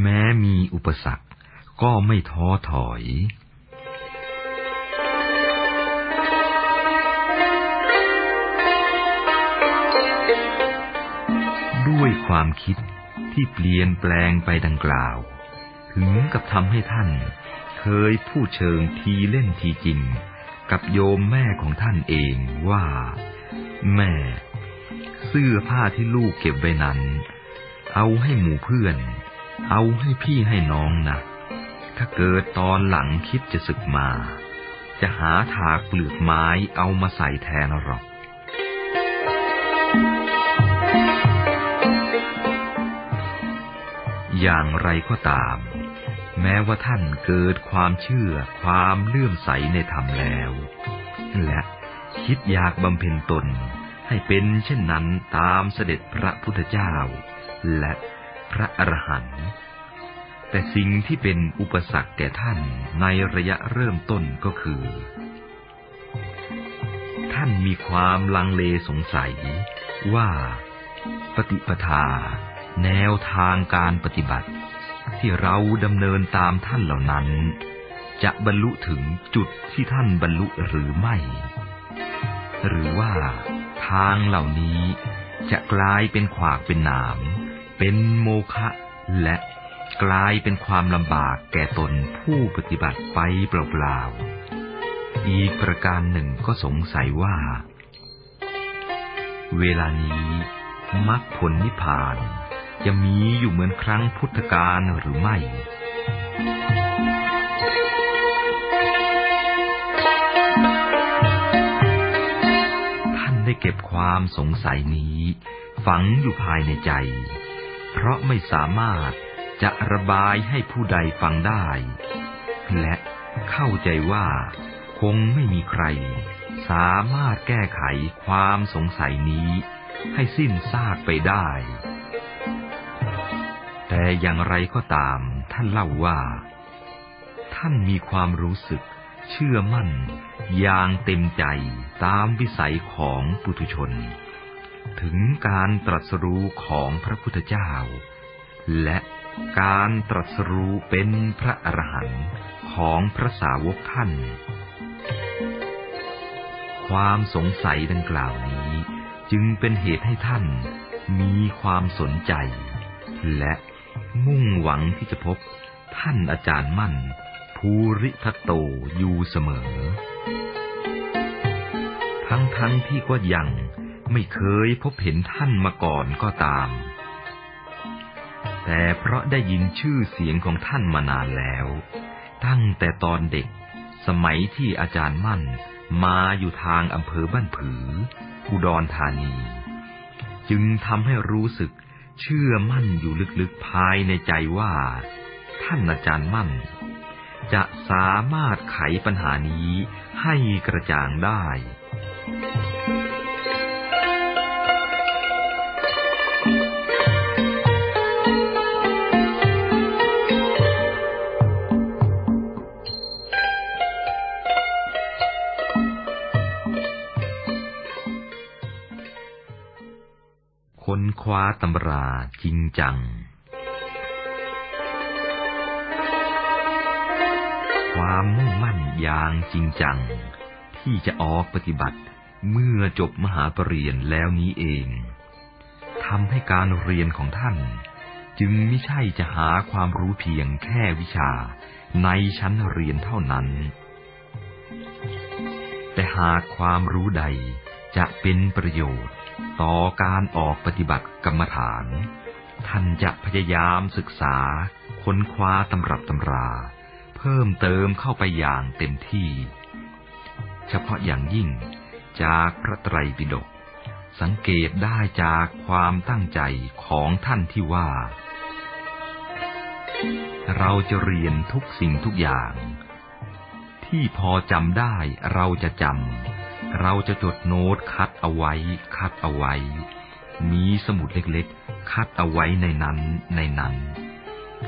แม้มีอุปสรรคก็ไม่ท้อถอย ด้วยความคิดที่เปลี่ยนแปลงไปดังกล่าว ถึงกับทำให้ท่าน เคยพูดเชิงทีเล่นทีจริง กับโยมแม่ของท่านเองว่า แม่ เสื้อผ้าที่ลูกเก็บไว้นั้น เอาให้หมู่เพื่อน เอาให้พี่ให้น้องนะถ้าเกิดตอนหลังคิดจะศึกมา จะหาถากเปลือกไม้เอามาใส่แทนหรอก อย่างไรก็ตาม แม้ว่าท่านเกิดความเชื่อความเลื่อมใสในธรรมแล้ว และคิดอยากบำเพ็ญตนให้เป็นเช่นนั้นตามเสด็จพระพุทธเจ้า และ พระอรหันต์แต่สิ่งที่เป็นอุปสรรคแก่ท่านในระยะเริ่มต้นก็คือ ท่านมีความลังเลสงสัยว่าปฏิปทา แนวทางการปฏิบัติ ที่เราดำเนินตามท่านเหล่านั้น จะบรรลุถึงจุดที่ท่านบรรลุหรือไม่ หรือว่าทางเหล่านี้จะกลายเป็นขวากเป็นหนาม เป็นโมฆะและกลายเป็นความลำบากแก่ตนผู้ปฏิบัติไปเปล่าๆ อีกประการหนึ่งก็สงสัยว่า เวลานี้มรรคผลนิพพานจะมีอยู่เหมือนครั้งพุทธกาลหรือไม่ท่านได้เก็บความสงสัยนี้ ฝังอยู่ภายในใจ เพราะไม่สามารถจะระบายให้ผู้ใดฟังได้ และเข้าใจว่าคงไม่มีใคร สามารถแก้ไขความสงสัยนี้ ให้สิ้นซากไปได้ แต่อย่างไรก็ตามท่านเล่าว่า ท่านมีความรู้สึกเชื่อมั่นอย่างเต็มใจตามวิสัยของปุถุชน ถึงการตรัสรู้ของพระพุทธเจ้า และการตรัสรู้เป็นพระอรหันต์ของพระสาวกท่าน ความสงสัยดังกล่าวนี้จึงเป็นเหตุให้ท่านมีความสนใจ และมุ่งหวังที่จะพบท่านอาจารย์มั่น ภูริทัตโตอยู่เสมอ ทั้งทั้งที่ก็ยัง ไม่เคยพบเห็นท่านมาก่อนก็ตาม แต่เพราะได้ยินชื่อเสียงของท่านมานานแล้ว ตั้งแต่ตอนเด็ก สมัยที่อาจารย์มั่นมาอยู่ทางอำเภอบ้านผือ อุดรธานี จึงทำให้รู้สึกเชื่อมั่นอยู่ลึกๆภายในใจว่า ท่านอาจารย์มั่น จะสามารถไขปัญหานี้ให้กระจ่างได้ คว้าตำราจริงจัง ความมุ่งมั่นอย่างจริงจัง ที่จะออกปฏิบัติเมื่อจบมหาปรริญญาแล้วนี้เองทำให้การเรียนของท่าน จึงไม่ใช่จะหาความรู้เพียงแค่วิชาในชั้นเรียนเท่านั้น แต่หากความรู้ใด จะเป็นประโยชน์ ต่อการออกปฏิบัติกรรมฐาน ท่านจะพยายามศึกษา ค้นคว้าตำรับตำรา เพิ่มเติมเข้าไปอย่างเต็มที่ เฉพาะอย่างยิ่งจากพระไตรปิฎกสังเกตได้จากความตั้งใจของท่านที่ว่า เราจะเรียนทุกสิ่งทุกอย่าง ที่พอจำได้เราจะจำ เราจะจดโน้ตคัดเอาไว้ คัดเอาไว้ มีสมุดเล็กๆ คัดเอาไว้ในนั้นในนั้น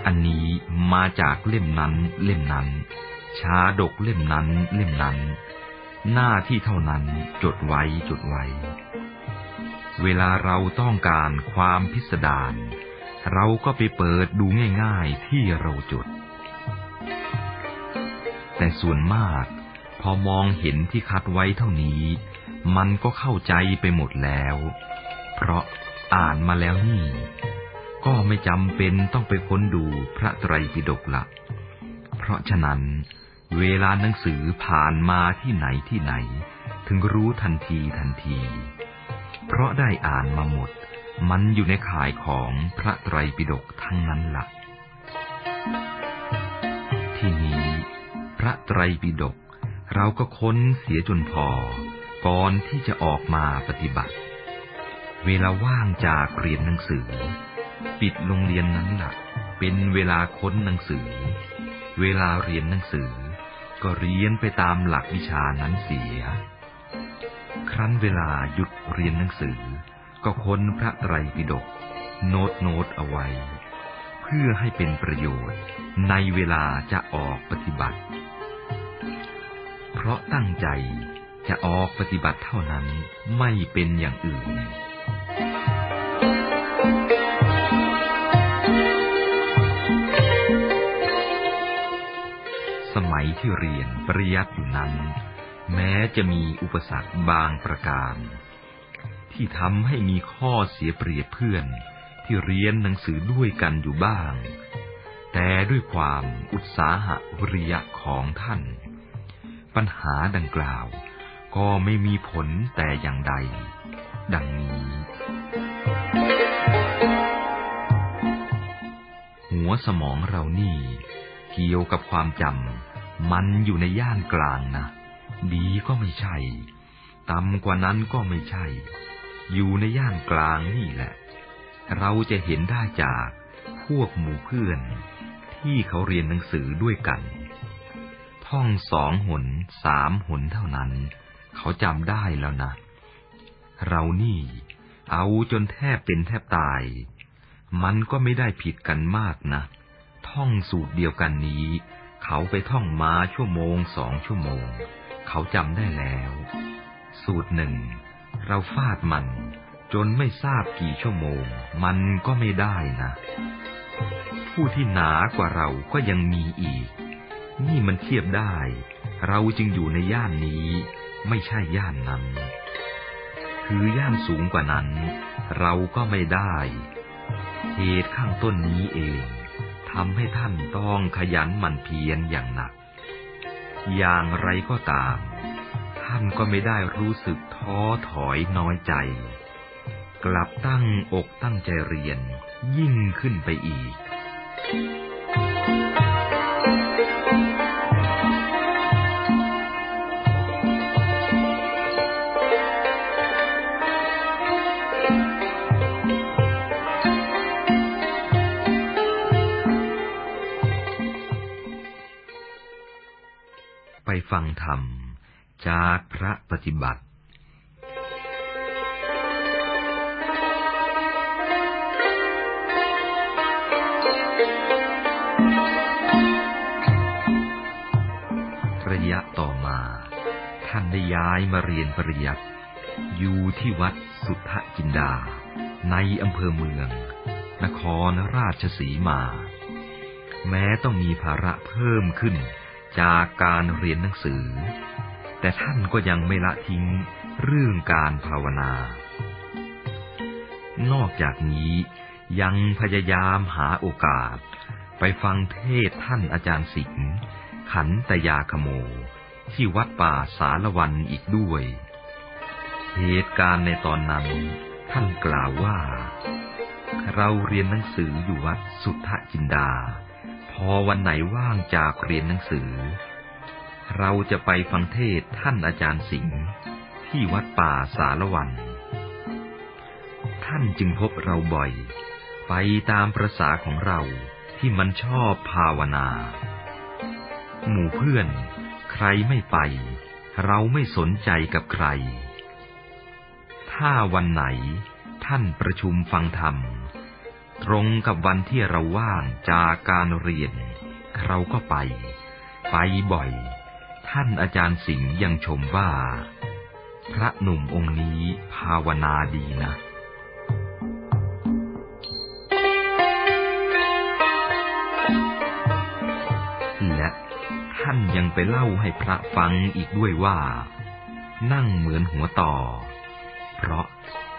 อันนี้มาจากเล่มนั้นเล่มนั้นชาดกเล่มนั้นเล่มนั้น หน้าที่เท่านั้นจดไว้จดไว้ เวลาเราต้องการความพิสดารเราก็ไปเปิดดูง่าย ๆที่เราจด แต่ส่วนมาก อมองเห็นที่คัดไว้เท่านี้ มันก็เข้าใจไปหมดแล้ว เพราะอ่านมาแล้วนี่ ก็ไม่จำเป็นต้องไปค้นดูพระไตรปิฎกละ เพราะฉะนั้น เวลาหนังสือผ่านมาที่ไหนที่ไหน ถึงรู้ทันทีทันที เพราะได้อ่านมาหมด มันอยู่ในข่ายของพระไตรปิฎกทั้งนั้นละ่ะ ที่นี้ พระไตรปิฎก เราก็ค้นเสียจนพอ ก่อนที่จะออกมาปฏิบัติ เวลาว่างจากเรียนหนังสือ ปิดโรงเรียนนั้นหละเป็นเวลาค้นหนังสือ เวลาเรียนหนังสือ ก็เรียนไปตามหลักวิชานั้นเสีย ครั้นเวลาหยุดเรียนหนังสือ ก็ค้นพระไตรปิฎกโน้ตโน้ตเอาไว้ เพื่อให้เป็นประโยชน์ในเวลาจะออกปฏิบัติ เพราะตั้งใจจะออกปฏิบัติเท่านั้นไม่เป็นอย่างอื่น สมัยที่เรียนปริยัติอยู่นั้น แม้จะมีอุปสรรคบางประการ ที่ทำให้มีข้อเสียเปรียบเพื่อนที่เรียนหนังสือด้วยกันอยู่บ้าง แต่ด้วยความอุตสาหะวิริยะของท่าน ปัญหาดังกล่าว ก็ไม่มีผลแต่อย่างใด ดังนี้ หัวสมองเรานี่เกี่ยวกับความจำมันอยู่ในย่านกลางนะดีก็ไม่ใช่ ต่ำกว่านั้นก็ไม่ใช่ อยู่ในย่านกลางนี่แหละ เราจะเห็นได้จากพวกหมู่เพื่อน ที่เขาเรียนหนังสือด้วยกัน ท่องสองหนสามหนเท่านั้น เขาจำได้แล้วนะ เรานี่ เอาจนแทบเป็นแทบตาย มันก็ไม่ได้ผิดกันมากนะ ท่องสูตรเดียวกันนี้ เขาไปท่องมาชั่วโมงสองชั่วโมง เขาจำได้แล้ว สูตรหนึ่ง เราฟาดมัน จนไม่ทราบกี่ชั่วโมง มันก็ไม่ได้นะ ผู้ที่หนากว่าเราก็ยังมีอีก นี่มันเทียบได้ เราจึงอยู่ในย่านนี้ ไม่ใช่ย่านนั้น คือย่านสูงกว่านั้น เราก็ไม่ได้ เหตุข้างต้นนี้เองทำให้ท่านต้องขยันหมั่นเพียรอย่างหนัก อย่างไรก็ตาม ท่านก็ไม่ได้รู้สึกท้อถอยน้อยใจ กลับตั้งอกตั้งใจเรียนยิ่งขึ้นไปอีก ไปฟังธรรม จากพระปฏิบัติ ระยะต่อมา ท่านได้ย้ายมาเรียนปริยัติอยู่ที่วัดสุทธจินดา ในอำเภอเมือง นครราชสีมา แม้ต้องมีภาระเพิ่มขึ้น จากการเรียนหนังสือ แต่ท่านก็ยังไม่ละทิ้งเรื่องการภาวนา นอกจากนี้ยังพยายามหาโอกาส ไปฟังเทศท่านอาจารย์สิงห์ขันตยาขโม ที่วัดป่าสารวันอีกด้วย เหตุการณ์ในตอนนั้นท่านกล่าวว่า เราเรียนหนังสืออยู่วัดสุทธจินดา พอวันไหนว่างจากเรียนหนังสือ เราจะไปฟังเทศท่านอาจารย์สิงห์ที่วัดป่าสารวัน ท่านจึงพบเราบ่อย ไปตามประษาของเราที่มันชอบภาวนา หมู่เพื่อนใครไม่ไป เราไม่สนใจกับใคร ถ้าวันไหนท่านประชุมฟังธรรม ตรงกับวันที่เราว่างจากการเรียน เราก็ไป ไปบ่อย ท่านอาจารย์สิงห์ยังชมว่า พระหนุ่มองค์นี้ภาวนาดีนะและท่านยังไปเล่าให้พระฟังอีกด้วยว่า นั่งเหมือนหัวต่อ เพราะ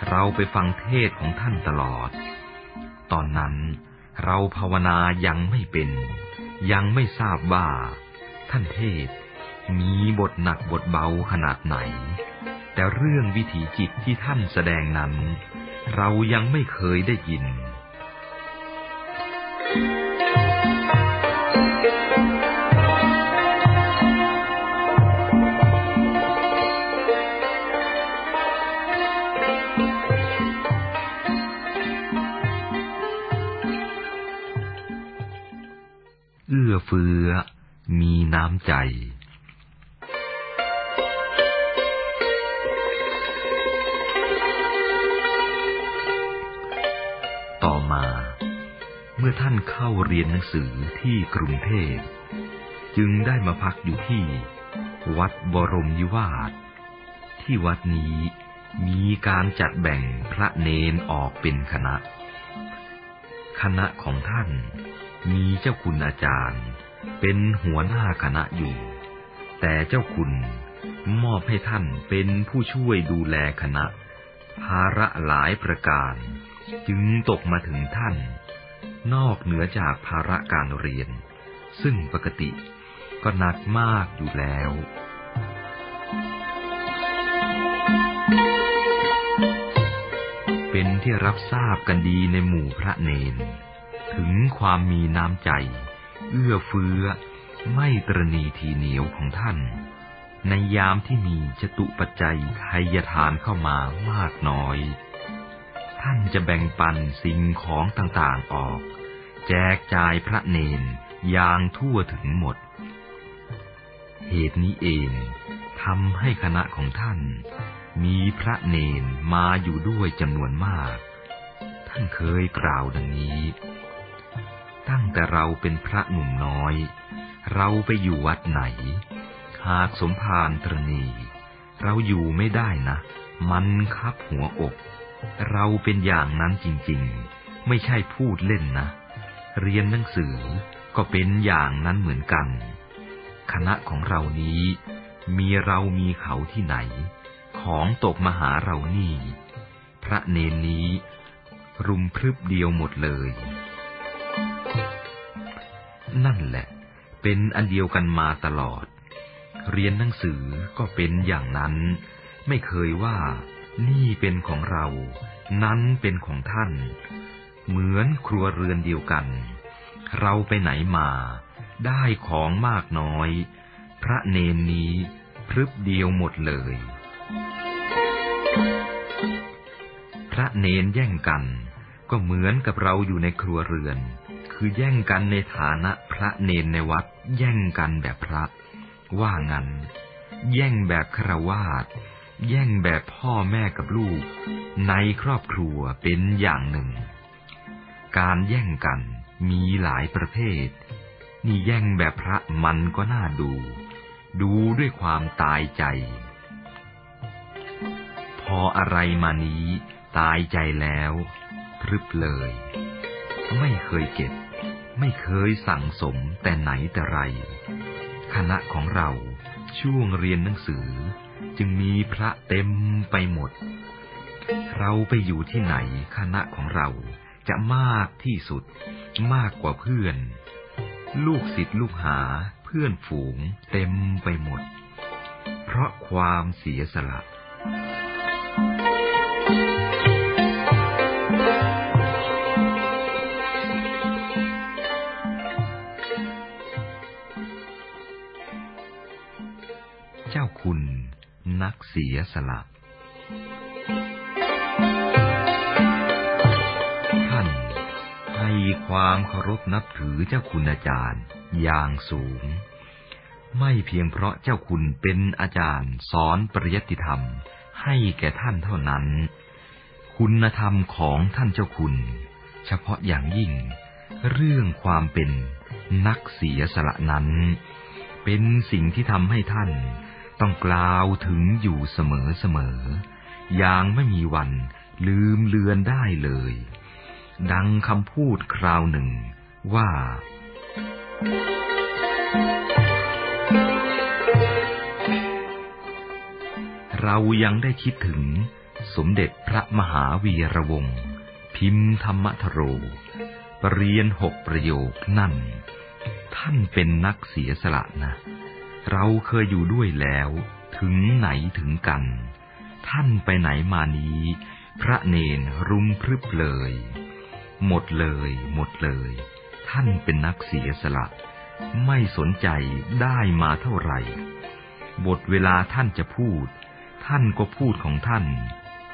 เราไปฟังเทศของท่านตลอด ตอนนั้น เราภาวนายังไม่เป็น ยังไม่ทราบว่า ท่านเทศ มีบทหนักบทเบาขนาดไหน แต่เรื่องวิถีจิตที่ท่านแสดงนั้น เรายังไม่เคยได้ยิน เฟื้อ มีน้ำใจต่อมา เมื่อท่านเข้าเรียนหนังสือที่กรุงเทพ จึงได้มาพักอยู่ที่ วัดบรมยิวาสที่วัดนี้มีการจัดแบ่งพระเนนออกเป็นคณะ คณะของท่านมีเจ้าคุณอาจารย์ เป็นหัวหน้าคณะอยู่ แต่เจ้าคุณมอบให้ท่านเป็นผู้ช่วยดูแลคณะ ภาระหลายประการ จึงตกมาถึงท่าน นอกเหนือจากภาระการเรียน ซึ่งปกติก็หนักมากอยู่แล้วเป็นที่รับทราบกันดีในหมู่พระเนน ถึงความมีน้ำใจ เอื้อเฟื้อ ไม่ตรณีทีเหนียวของท่าน ในยามที่มีจตุปัจจัยไทยทานเข้ามามากน้อย ท่านจะแบ่งปันสิ่งของต่างๆออก แจกจ่ายพระเนนอย่างทั่วถึงหมด เหตุนี้เองทำให้คณะของท่าน มีพระเนนมาอยู่ด้วยจำนวนมาก ท่านเคยกล่าวดังนี้ ตั้งแต่เราเป็นพระหนุ่มน้อย เราไปอยู่วัดไหน หากสมภารตรณีเราอยู่ไม่ได้นะ มันคับหัวอก เราเป็นอย่างนั้นจริงๆ ไม่ใช่พูดเล่นนะ เรียนหนังสือก็เป็นอย่างนั้นเหมือนกัน คณะของเรานี้ มีเรามีเขาที่ไหน ของตกมาหาเรานี่ พระเนนนี้ รุมพรึบเดียวหมดเลย นั่นแหละ เป็นอันเดียวกันมาตลอด เรียนหนังสือก็เป็นอย่างนั้น ไม่เคยว่า นี่เป็นของเรา นั้นเป็นของท่าน เหมือนครัวเรือนเดียวกัน เราไปไหนมา ได้ของมากน้อย พระเนนนี้พรึบเดียวหมดเลย พระเนนแย่งกัน ก็เหมือนกับเราอยู่ในครัวเรือน คือแย่งกันในฐานะพระเนนในวัด แย่งกันแบบพระ ว่างัน แย่งแบบครวาสแย่งแบบพ่อแม่กับลูก ในครอบครัวเป็นอย่างหนึ่ง การแย่งกันมีหลายประเภท นี่แย่งแบบพระมันก็น่าดู ดูด้วยความตายใจ พออะไรมานี้ตายใจแล้วพรึบเลย ไม่เคยเก็บ ไม่เคยสั่งสมแต่ไหนแต่ไร คณะของเราช่วงเรียนหนังสือ จึงมีพระเต็มไปหมด เราไปอยู่ที่ไหนคณะของเราจะมากที่สุด มากกว่าเพื่อน ลูกศิษย์ลูกหาเพื่อนฝูงเต็มไปหมด เพราะความเสียสละเจ้ คุณ นักเสียสละท่านให้ความเคารพนับถือเจ้าคุณอาจารย์อย่างสูง ไม่เพียงเพราะเจ้าคุณเป็นอาจารย์สอนปริยัติธรรมให้แก่ท่านเท่านั้น คุณธรรมของท่านเจ้าคุณ เฉพาะอย่างยิ่ง เรื่องความเป็นนักเสียสละนั้น เป็นสิ่งที่ทำให้ท่าน ต้องกล่าวถึงอยู่เสมอเสมอ อย่างไม่มีวันลืมเลือนได้เลย ดังคำพูดคราวหนึ่งว่า เรายังได้คิดถึงสมเด็จพระมหาวีระวงศ์พิมพ์ธรรมทโรปรเรียนหกประโยคนั่น ท่านเป็นนักเสียสละนะ เราเคยอยู่ด้วยแล้ว ถึงไหนถึงกัน ท่านไปไหนมานี้ พระเนนรุมพรึบเลย หมดเลย หมดเลย ท่านเป็นนักเสียสละ ไม่สนใจได้มาเท่าไหร่ บทเวลาท่านจะพูด ท่านก็พูดของท่าน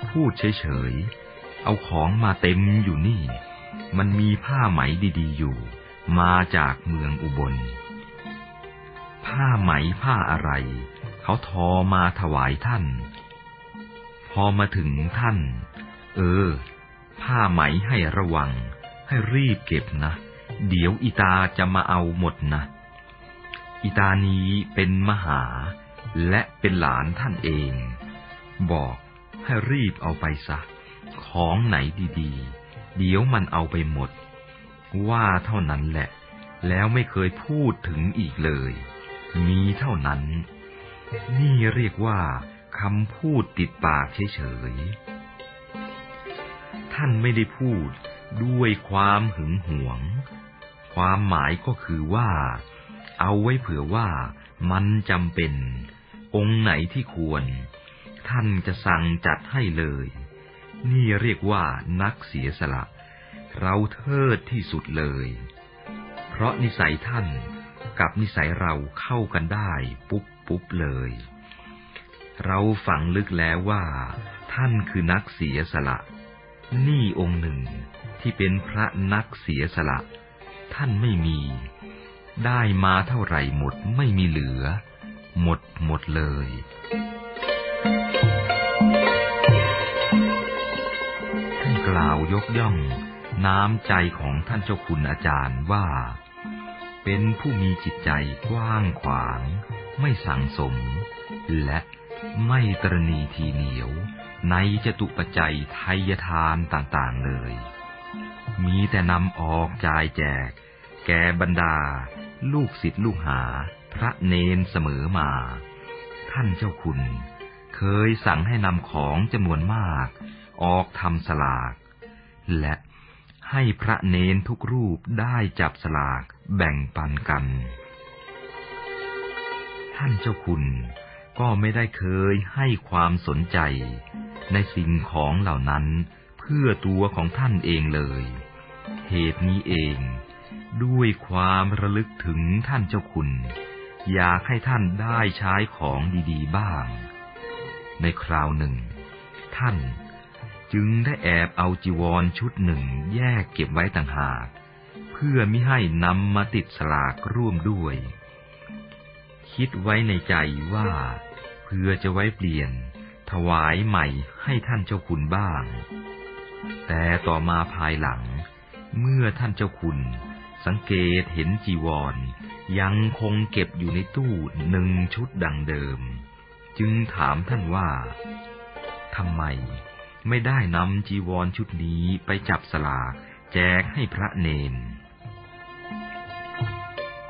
พูดเฉยๆ เอาของมาเต็มอยู่นี่ มันมีผ้าไหมดีๆอยู่ มาจากเมืองอุบล ผ้าไหมผ้าอะไร เขาทอมาถวายท่าน พอมาถึงท่าน เออ ผ้าไหมให้ระวัง ให้รีบเก็บนะ เดี๋ยวอีตาจะมาเอาหมดนะ อีตานี้เป็นมหา และเป็นหลานท่านเอง บอกให้รีบเอาไปซะ ของไหนดีๆ เดี๋ยวมันเอาไปหมด ว่าเท่านั้นแหละ แล้วไม่เคยพูดถึงอีกเลย มีเท่านั้น นี่เรียกว่าคำพูดติดปากเฉยๆ ท่านไม่ได้พูดด้วยความหึงหวง ความหมายก็คือว่า เอาไว้เผื่อว่ามันจำเป็น องค์ไหนที่ควร ท่านจะสั่งจัดให้เลย นี่เรียกว่านักเสียสละ เราเทิดที่สุดเลย เพราะนิสัยท่าน กับนิสัยเราเข้ากันได้ปุ๊บปุ๊บเลย เราฝังลึกแล้วว่า ท่านคือนักเสียสละ นี่องค์หนึ่งที่เป็นพระนักเสียสละ ท่านไม่มี ได้มาเท่าไหร่หมดไม่มีเหลือ หมดหมดเลยท่านกล่าวยกย่องน้ำใจของท่านเจ้าคุณอาจารย์ว่า เป็นผู้มีจิตใจกว้างขวาง ไม่สังสม และไม่ตรณีทีเหนียว ในจตุปัจจัยไทยทานต่างๆเลย มีแต่นำออกจ่ายแจก แก่บรรดา ลูกศิษย์ลูกหา พระเนนเสมอมา ท่านเจ้าคุณ เคยสั่งให้นำของจำนวนมาก ออกทำสลาก และ ให้พระเนนทุกรูปได้จับสลากแบ่งปันกัน ท่านเจ้าคุณก็ไม่ได้เคยให้ความสนใจ ในสิ่งของเหล่านั้นเพื่อตัวของท่านเองเลย เหตุนี้เอง ด้วยความระลึกถึงท่านเจ้าคุณ อยากให้ท่านได้ใช้ของดีๆบ้าง ในคราวหนึ่ง ท่าน จึงได้แอบเอาจีวรชุดหนึ่งแยกเก็บไว้ต่างหาก เพื่อมิให้นำมาติดสลากร่วมด้วย คิดไว้ในใจว่า เพื่อจะไว้เปลี่ยน ถวายใหม่ให้ท่านเจ้าคุณบ้าง แต่ต่อมาภายหลัง เมื่อท่านเจ้าคุณ สังเกตเห็นจีวร ยังคงเก็บอยู่ในตู้หนึ่งชุดดังเดิม จึงถามท่านว่าทำไม ไม่ได้นำจีวรชุดนี้ไปจับสลากแจกให้พระเนน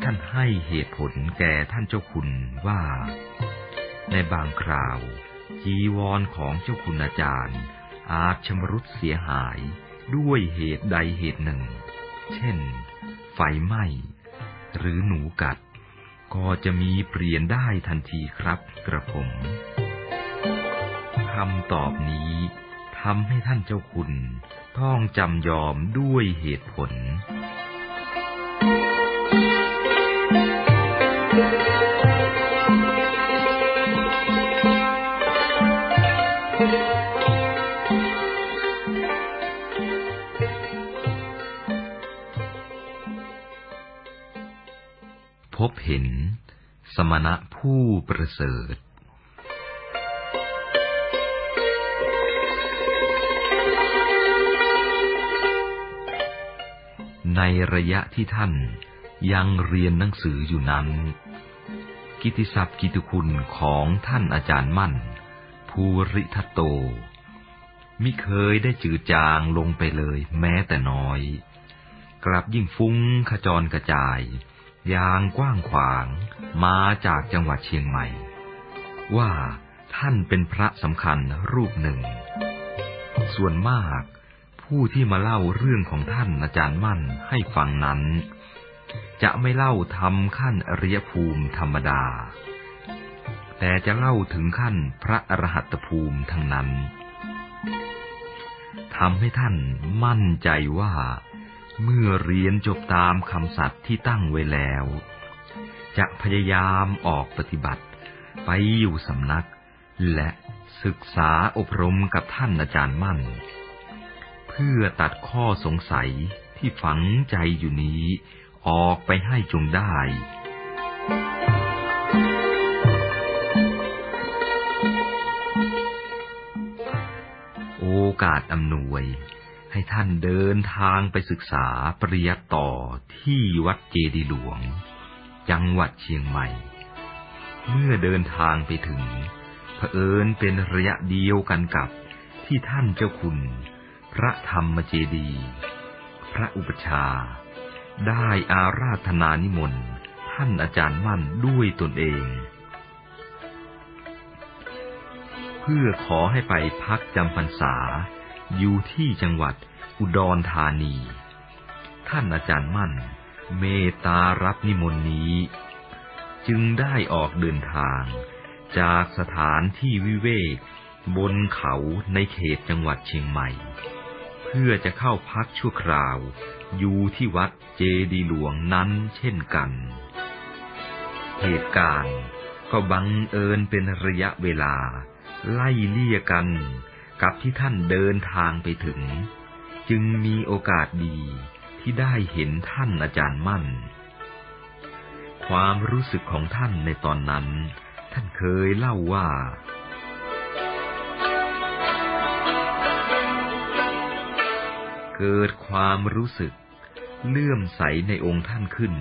ท่านให้เหตุผลแก่ท่านเจ้าคุณว่า ในบางคราว จีวรของเจ้าคุณอาจารย์ อาจชำรุดเสียหายด้วยเหตุใดเหตุหนึ่ง เช่น ไฟไหม้ หรือหนูกัด ก็จะมีเปลี่ยนได้ทันทีครับกระผมคำตอบนี้ ทำให้ท่านเจ้าคุณ ต้องจำยอมด้วยเหตุผล พบเห็น สมณะผู้ประเสริฐ ในระยะที่ท่านยังเรียนหนังสืออยู่นั้น กิติศัพท์กิติคุณของท่านอาจารย์มั่น ภูริทัตโต มิเคยได้จืดจางลงไปเลยแม้แต่น้อย กลับยิ่งฟุ้งขจรกระจาย ยางกว้างขวางมาจากจังหวัดเชียงใหม่ ว่าท่านเป็นพระสำคัญรูปหนึ่ง ส่วนมาก ผู้ที่มาเล่าเรื่องของท่านอาจารย์มั่นให้ฟังนั้น จะไม่เล่าทำขั้นอริยภูมิธรรมดา แต่จะเล่าถึงขั้นพระอรหัตภูมิทั้งนั้นทำให้ท่านมั่นใจว่า เมื่อเรียนจบตามคำสัตย์ที่ตั้งไว้แล้ว จะพยายามออกปฏิบัติ ไปอยู่สำนัก และศึกษาอบรมกับท่านอาจารย์มั่น เพื่อตัดข้อสงสัยที่ฝังใจอยู่นี้ ออกไปให้จงได้ โอกาสอำนวย ให้ท่านเดินทางไปศึกษาปริยัตต่อที่วัดเจดีหลวง จังหวัดเชียงใหม่ เมื่อเดินทางไปถึงเผอิญเป็นระยะเดียวกันกับที่ท่านเจ้าคุณ พระธรรมเจดี พระอุปชา ได้อาราธนานิมนต์ท่านอาจารย์มั่นด้วยตนเอง เพื่อขอให้ไปพักจำพรรษา อยู่ที่จังหวัดอุดรธานี ท่านอาจารย์มั่น เมตตารับนิมนต์นี้ จึงได้ออกเดินทางจากสถานที่วิเวกบนเขาในเขตจังหวัดเชียงใหม่ เพื่อจะเข้าพักชั่วคราว อยู่ที่วัดเจดีหลวงนั้นเช่นกัน เหตุการณ์ก็บังเอิญเป็นระยะเวลา ไล่เลี่ยกันกับที่ท่านเดินทางไปถึง จึงมีโอกาสดีที่ได้เห็นท่านอาจารย์มั่น ความรู้สึกของท่านในตอนนั้น ท่านเคยเล่าว่า เกิดความรู้สึก เลื่อมใสในองค์ท่านขึ้น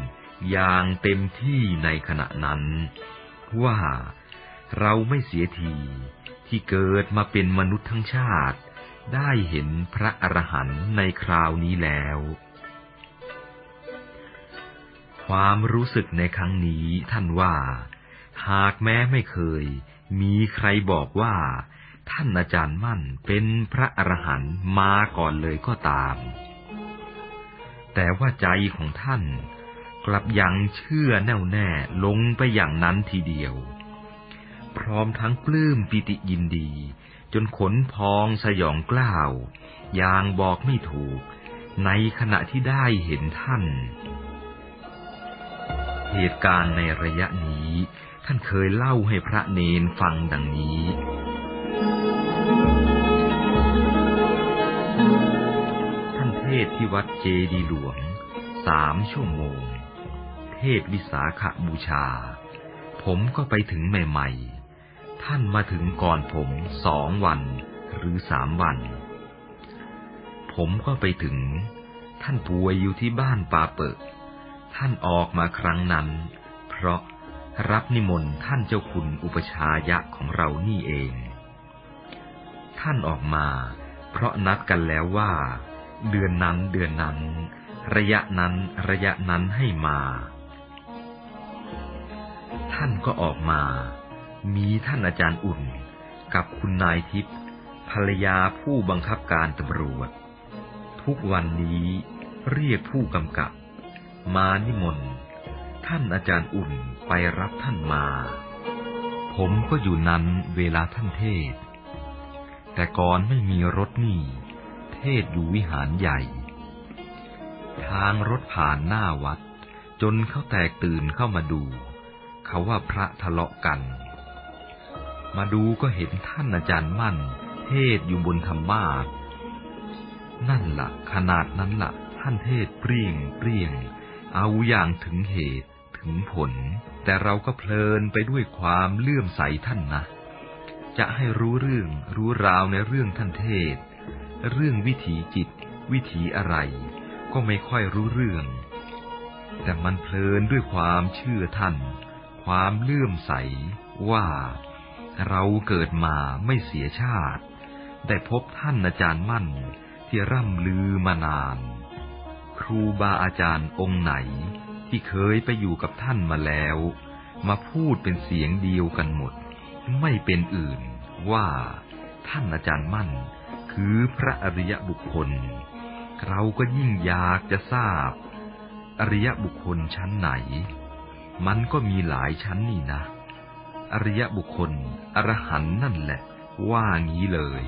อย่างเต็มที่ในขณะนั้น ว่าเราไม่เสียทีที่เกิดมาเป็นมนุษย์ทั้งชาติ ได้เห็นพระอรหันต์ในคราวนี้แล้ว ความรู้สึกในครั้งนี้ท่านว่า หากแม้ไม่เคย มีใครบอกว่า ท่านอาจารย์มั่นเป็นพระอรหันต์มาก่อนเลยก็ตาม แต่ว่าใจของท่านกลับยังเชื่อแน่วแน่ลงไปอย่างนั้นทีเดียว พร้อมทั้งปลื้มปิติยินดี จนขนพองสยองกล้าว อย่างบอกไม่ถูก ในขณะที่ได้เห็นท่าน เหตุการณ์ในระยะนี้ ท่านเคยเล่าให้พระเนนฟังดังนี้ เทศที่วัดเจดีหลวงสามชั่วโมง เทศวิสาขบูชา ผมก็ไปถึงใหม่ ๆ ท่านมาถึงก่อนผมสองวันหรือสามวัน ผมก็ไปถึง ท่านป่วยอยู่ที่บ้านปาเปิกท่านออกมาครั้งนั้น เพราะรับนิมนต์ท่านเจ้าคุณอุปชายะของเรานี่เอง ท่านออกมา เพราะนัดกันแล้วว่า เดือนนั้นเดือนนั้น ระยะนั้นระยะนั้นให้มา ท่านก็ออกมา มีท่านอาจารย์อุ่น กับคุณนายทิพย์ภรรยาผู้บังคับการตำรวจ ทุกวันนี้เรียกผู้กำกับ มานิมนต์ ท่านอาจารย์อุ่นไปรับท่านมา ผมก็อยู่นั้นเวลาท่านเทศ แต่ก่อนไม่มีรถนี่ เทศอยู่วิหารใหญ่ ทางรถผ่านหน้าวัด จนเขาแตกตื่นเข้ามาดู เขาว่าพระทะเลาะกัน มาดูก็เห็นท่านอาจารย์มั่น เทศอยู่บนธรรมาสนั่นละ่ะ ขนาดนั้นละ่ะ ท่านเทศเปรี้ยงเปรี้ยง เอาอย่างถึงเหตุถึงผล แต่เราก็เพลินไปด้วยความเลื่อมใสท่านนะ จะให้รู้เรื่องรู้ราวในเรื่องท่านเทศ เรื่องวิถีจิต วิถีอะไร ก็ไม่ค่อยรู้เรื่อง แต่มันเพลินด้วยความเชื่อท่าน ความเลื่อมใสว่าเราเกิดมาไม่เสียชาติ ได้พบท่านอาจารย์มั่นที่ร่ำลือมานาน ครูบาอาจารย์องค์ไหนที่เคยไปอยู่กับท่านมาแล้ว มาพูดเป็นเสียงเดียวกันหมด ไม่เป็นอื่นว่าท่านอาจารย์มั่น คือพระอริยบุคคล เราก็ยิ่งอยากจะทราบ อริยบุคคลชั้นไหน มันก็มีหลายชั้นนี่นะ อริยบุคคล อรหันนั่นแหละ ว่างี้เลย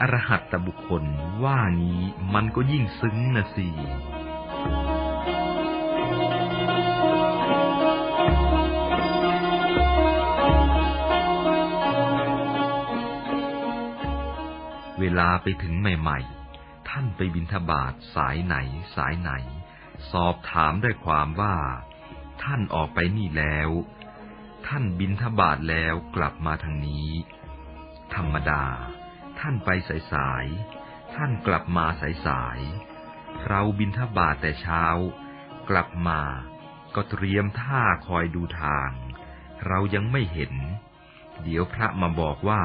อรหัตตบุคคลว่างี้มันก็ยิ่งซึ้งนะสิ เวลาไปถึงใหม่ๆ ท่านไปบินทบาทสายไหนสายไหน สอบถามด้วยความว่า ท่านออกไปนี่แล้ว ท่านบินทบาทแล้วกลับมาทางนี้ ธรรมดา ท่านไปสายสายท่านกลับมาสายสายเราบินทบาทแต่เช้า กลับมา ก็เตรียมท่าคอยดูทาง เรายังไม่เห็น เดี๋ยวพระมาบอกว่า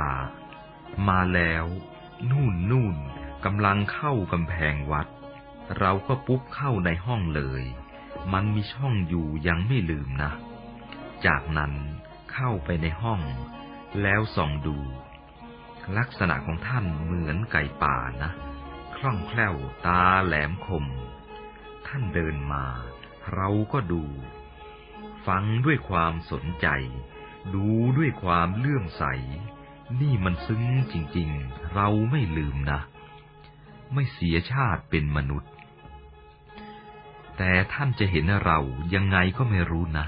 มาแล้ว นู่นนู่นกำลังเข้ากำแพงวัด เราก็ปุ๊บเข้าในห้องเลย มันมีช่องอยู่ยังไม่ลืมนะ จากนั้นเข้าไปในห้อง แล้วส่องดู ลักษณะของท่านเหมือนไก่ป่านะ คล่องแคล่วตาแหลมคม ท่านเดินมา เราก็ดู ฟังด้วยความสนใจ ดูด้วยความเลื่อมใส นี่มันซึ้งจริง ๆ เราไม่ลืมนะ ไม่เสียชาติเป็นมนุษย์ แต่ท่านจะเห็นเรายังไงก็ไม่รู้นะ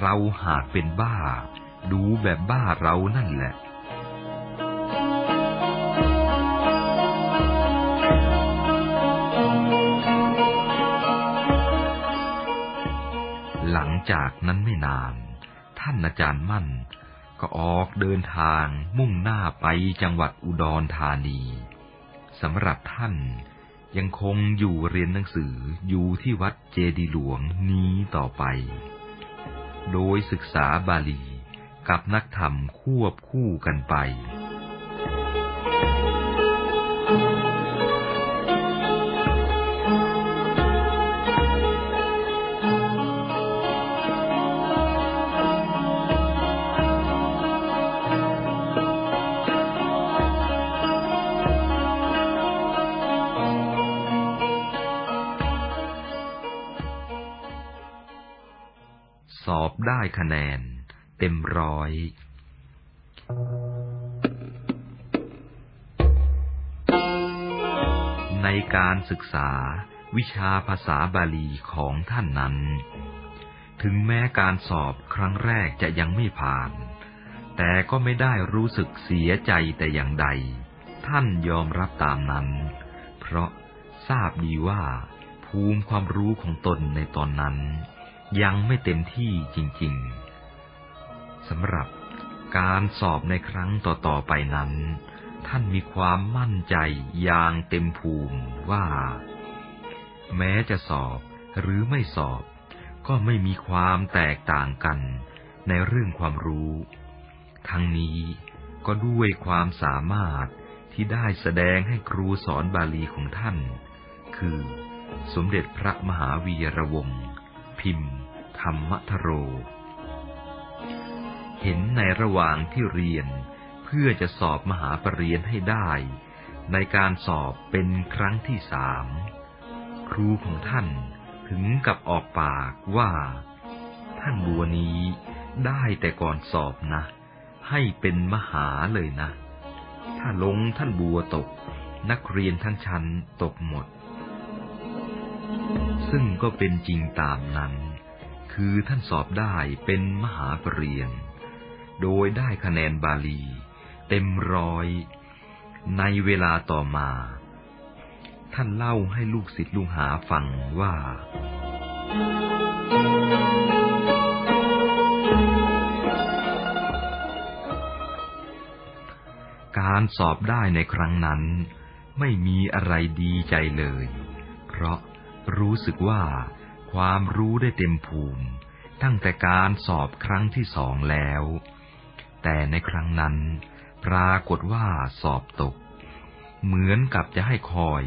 เราหากเป็นบ้า ดูแบบบ้าเรานั่นแหละหลังจากนั้นไม่นาน ท่านอาจารย์มั่น ก็ออกเดินทางมุ่งหน้าไปจังหวัดอุดรธานีสำหรับท่านยังคงอยู่เรียนหนังสืออยู่ที่วัดเจดีหลวงนี้ต่อไป โดยศึกษาบาลีกับนักธรรมควบคู่กันไป ได้คะแนน เต็มร้อย ในการศึกษาวิชาภาษาบาลีของท่านนั้น ถึงแม้การสอบครั้งแรกจะยังไม่ผ่าน แต่ก็ไม่ได้รู้สึกเสียใจแต่อย่างใด ท่านยอมรับตามนั้น เพราะทราบดีว่า ภูมิความรู้ของตนในตอนนั้น ยังไม่เต็มที่จริงๆสำหรับการสอบในครั้งต่อๆไปนั้น ท่านมีความมั่นใจอย่างเต็มภูมิว่า แม้จะสอบหรือไม่สอบ ก็ไม่มีความแตกต่างกันในเรื่องความรู้ ทั้งนี้ก็ด้วยความสามารถที่ได้แสดงให้ครูสอนบาลีของท่าน คือสมเด็จพระมหาวีระวงศ์พิมพ์ ธรรมทโร เห็นในระหว่างที่เรียนเพื่อจะสอบมหาปรริญญาให้ได้ ในการสอบเป็นครั้งที่สาม ครูของท่านถึงกับออกปากว่า ท่านบัวนี้ได้แต่ก่อนสอบนะ ให้เป็นมหาเลยนะ ถ้าลงท่านบัวตก นักเรียนทั้งชั้นตกหมด ซึ่งก็เป็นจริงตามนั้น คือท่านสอบได้เป็นมหาปรริญญาโดยได้คะแนนบาลี เต็มร้อย ในเวลาต่อมา ท่านเล่าให้ลูกศิษย์ลูกหาฟังว่า การสอบได้ในครั้งนั้น ไม่มีอะไรดีใจเลย เพราะรู้สึกว่า ความรู้ได้เต็มภูมิ ตั้งแต่การสอบครั้งที่สองแล้ว แต่ในครั้งนั้น ปรากฏว่าสอบตก เหมือนกับจะให้คอย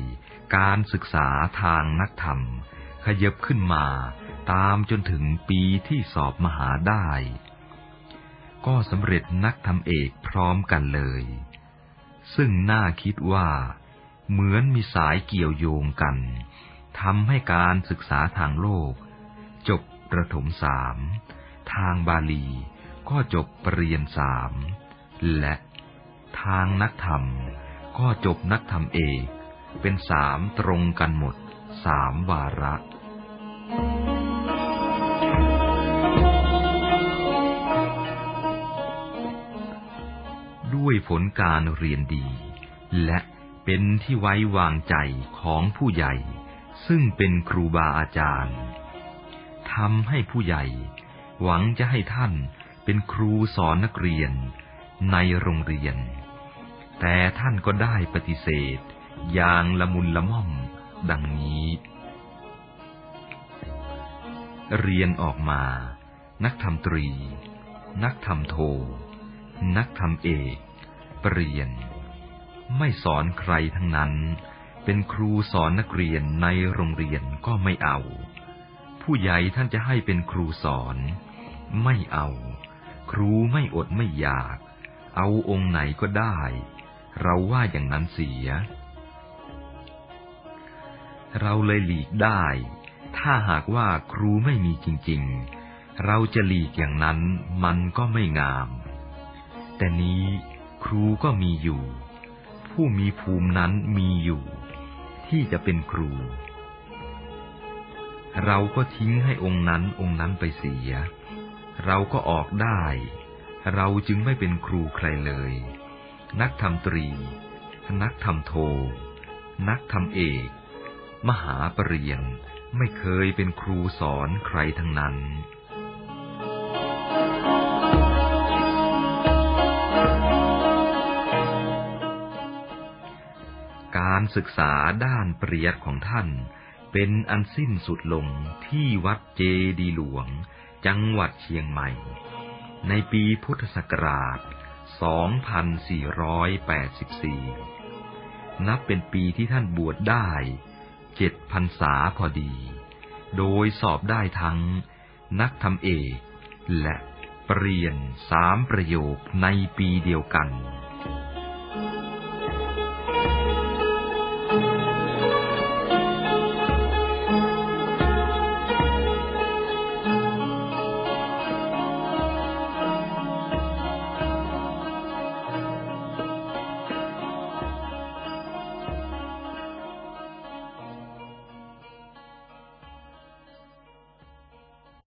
การศึกษาทางนักธรรม ขยับขึ้นมาตามจนถึงปีที่สอบมหาได้ ก็สำเร็จนักทำเอกพร้อมกันเลย ซึ่งน่าคิดว่า เหมือนมีสายเกี่ยวโยงกัน ทำให้การศึกษาทางโลก จบประถมสามทางบาลีก็จบปรริญญาสามและทางนักธรรมก็จบนักธรรมเอกเป็นสามตรงกันหมดสามวาระ ด้วยผลการเรียนดี และเป็นที่ไว้วางใจของผู้ใหญ่ ซึ่งเป็นครูบาอาจารย์ทำให้ผู้ใหญ่ หวังจะให้ท่านเป็นครูสอนนักเรียนในโรงเรียน แต่ท่านก็ได้ปฏิเสธ อย่างละมุนละม่อมดังนี้ เรียนออกมา นักธรรมตรี นักธรรมโท นักธรรมเอกเรียน ไม่สอนใครทั้งนั้น เป็นครูสอนนักเรียนในโรงเรียนก็ไม่เอา ผู้ใหญ่ท่านจะให้เป็นครูสอน ไม่เอา ครูไม่อดไม่อยาก เอาองค์ไหนก็ได้ เราว่าอย่างนั้นเสีย เราเลยหลีกได้ ถ้าหากว่าครูไม่มีจริง ๆ เราจะหลีกอย่างนั้นมันก็ไม่งาม แต่นี้ครูก็มีอยู่ ผู้มีภูมินั้นมีอยู่ ที่จะเป็นครู เราก็ทิ้งให้องค์นั้นองค์นั้นไปเสีย เราก็ออกได้ เราจึงไม่เป็นครูใครเลย นักธรรมตรี นักธรรมโท นักธรรมเอก มหาปรริญญาไม่เคยเป็นครูสอนใครทั้งนั้น การศึกษาด้านปริยัติของท่าน เป็นอันสิ้นสุดลงที่วัดเจดีหลวง จังหวัดเชียงใหม่ ในปีพุทธศักราช 2484 นับเป็นปีที่ท่านบวชได้เจ็ดพรรษาพอดี โดยสอบได้ทั้งนักทำเอก และปลี่ยนสามประโยคในปีเดียวกัน